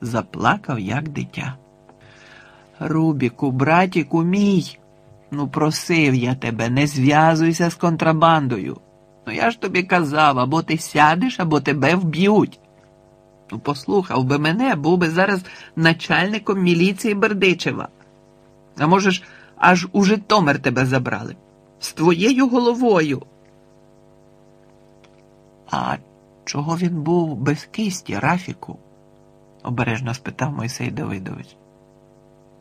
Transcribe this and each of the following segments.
заплакав, як дитя. Рубіку, братіку мій, ну просив я тебе, не зв'язуйся з контрабандою. Ну я ж тобі казав, або ти сядеш, або тебе вб'ють. Ну, послухав би мене, був би зараз начальником міліції Бердичева. А можеш, аж у Житомир тебе забрали. З твоєю головою. А чого він був без кисті, Рафіку? Обережно спитав Мойсей Давидович.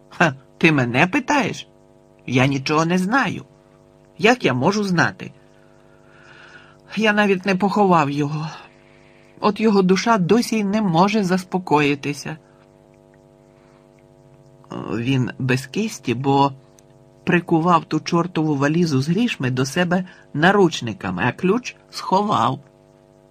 Ха, ти мене питаєш? Я нічого не знаю. Як я можу знати? Я навіть не поховав його. От його душа досі не може заспокоїтися. Він без кисті, бо прикував ту чортову валізу з грішми до себе наручниками, а ключ сховав,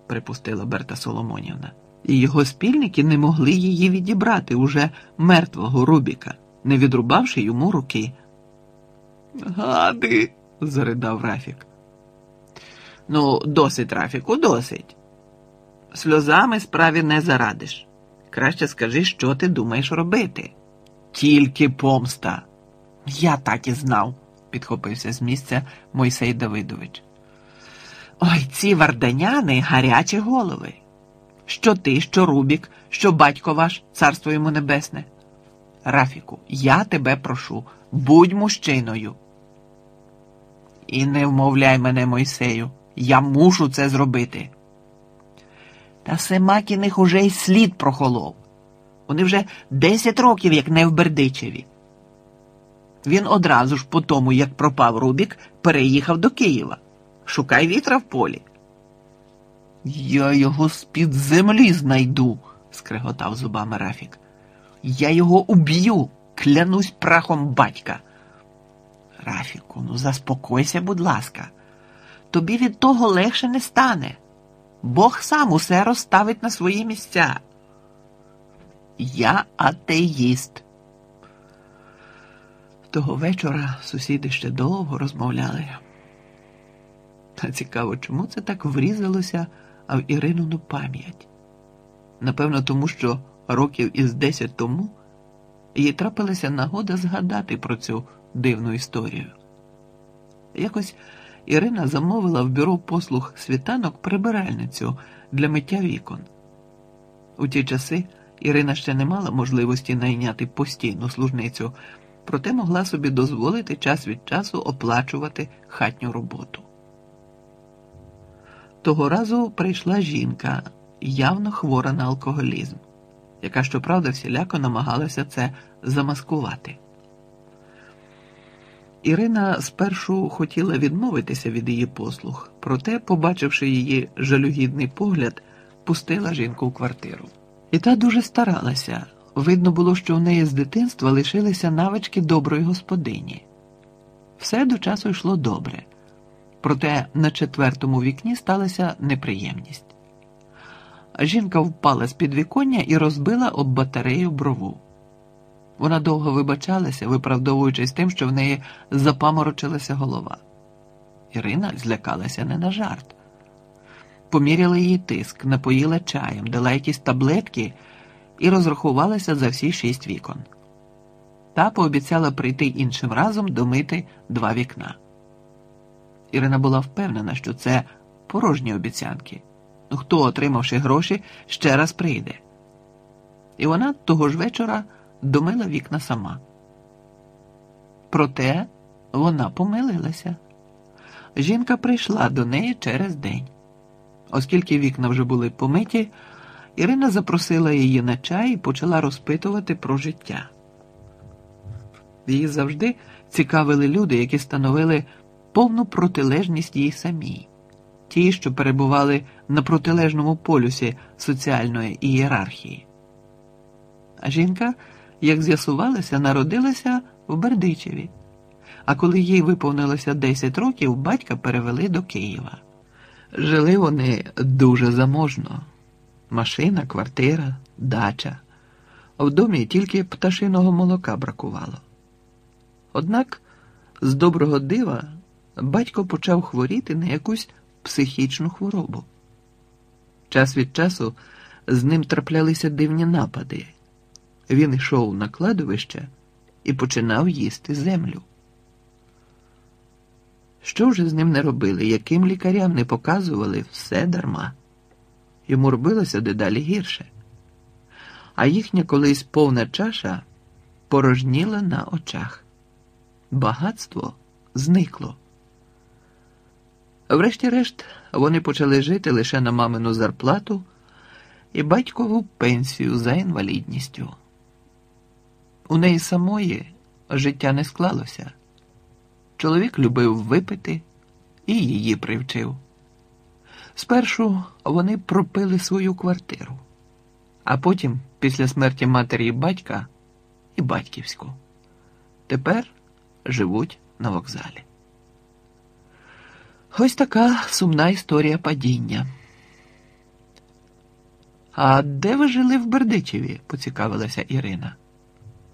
припустила Берта Соломонівна. І його спільники не могли її відібрати уже мертвого Рубіка, не відрубавши йому руки. Гади, заридав Рафік. Ну, досить, Рафіку, досить. Сльозами справі не зарадиш. Краще скажи, що ти думаєш робити. Тільки помста. Я так і знав, підхопився з місця Мойсей Давидович. Ой, ці варданяни гарячі голови. Що ти, що Рубік, що батько ваш, царство йому небесне. Рафіку, я тебе прошу, будь мужчиною. І не вмовляй мене, Мойсею, я мушу це зробити. Та Семакіних уже й слід прохолов. Вони вже десять років, як не в Бердичеві. Він одразу ж по тому, як пропав Рубік, переїхав до Києва. Шукай вітра в полі. Я його з-під землі знайду, скреготав зубами Рафік. Я його уб'ю, клянусь прахом батька. Рафіку, ну заспокойся, будь ласка, тобі від того легше не стане. Бог сам усе розставить на свої місця. Я атеїст. Того вечора сусіди ще довго розмовляли. Та цікаво, чому це так врізалося в Іринину пам'ять? Напевно, тому що років із десять тому їй трапилася нагода згадати про цю дивну історію. Якось Ірина замовила в бюро послуг світанок прибиральницю для миття вікон. У ті часи Ірина ще не мала можливості найняти постійну служницю, проте могла собі дозволити час від часу оплачувати хатню роботу. Того разу прийшла жінка, явно хвора на алкоголізм, яка, щоправда, всіляко намагалася це замаскувати. Ірина спершу хотіла відмовитися від її послуг, проте, побачивши її жалюгідний погляд, пустила жінку в квартиру. І та дуже старалася. Видно було, що в неї з дитинства лишилися навички доброї господині. Все до часу йшло добре, проте на четвертому вікні сталася неприємність. Жінка впала з під віконня і розбила об батарею брову. Вона довго вибачалася, виправдовуючись тим, що в неї запаморочилася голова. Ірина злякалася не на жарт. Поміряла її тиск, напоїла чаєм, дала якісь таблетки і розрахувалася за всі шість вікон. Та пообіцяла прийти іншим разом домити два вікна. Ірина була впевнена, що це порожні обіцянки. Ну, хто, отримавши гроші, ще раз прийде. І вона того ж вечора домила вікна сама. Проте вона помилилася. Жінка прийшла до неї через день. Оскільки вікна вже були помиті, Ірина запросила її на чай і почала розпитувати про життя. Її завжди цікавили люди, які становили повну протилежність їй самій, ті, що перебували на протилежному полюсі соціальної ієрархії. А жінка як з'ясувалося, народилася в Бердичеві. А коли їй виповнилося 10 років, батька перевели до Києва. Жили вони дуже заможно: машина, квартира, дача. В домі тільки пташиного молока бракувало. Однак з доброго дива батько почав хворіти на якусь психічну хворобу. Час від часу з ним траплялися дивні напади він йшов на кладовище і починав їсти землю. Що вже з ним не робили, яким лікарям не показували все дарма. Йому робилося дедалі гірше, а їхня колись повна чаша порожніла на очах. Багатство зникло. Врешті-решт, вони почали жити лише на мамину зарплату і батькову пенсію за інвалідністю. У неї самої життя не склалося. Чоловік любив випити і її привчив. Спершу вони пропили свою квартиру, а потім, після смерті матері і батька, і батьківську. Тепер живуть на вокзалі. Ось така сумна історія падіння. А де ви жили в Бердичеві? поцікавилася Ірина.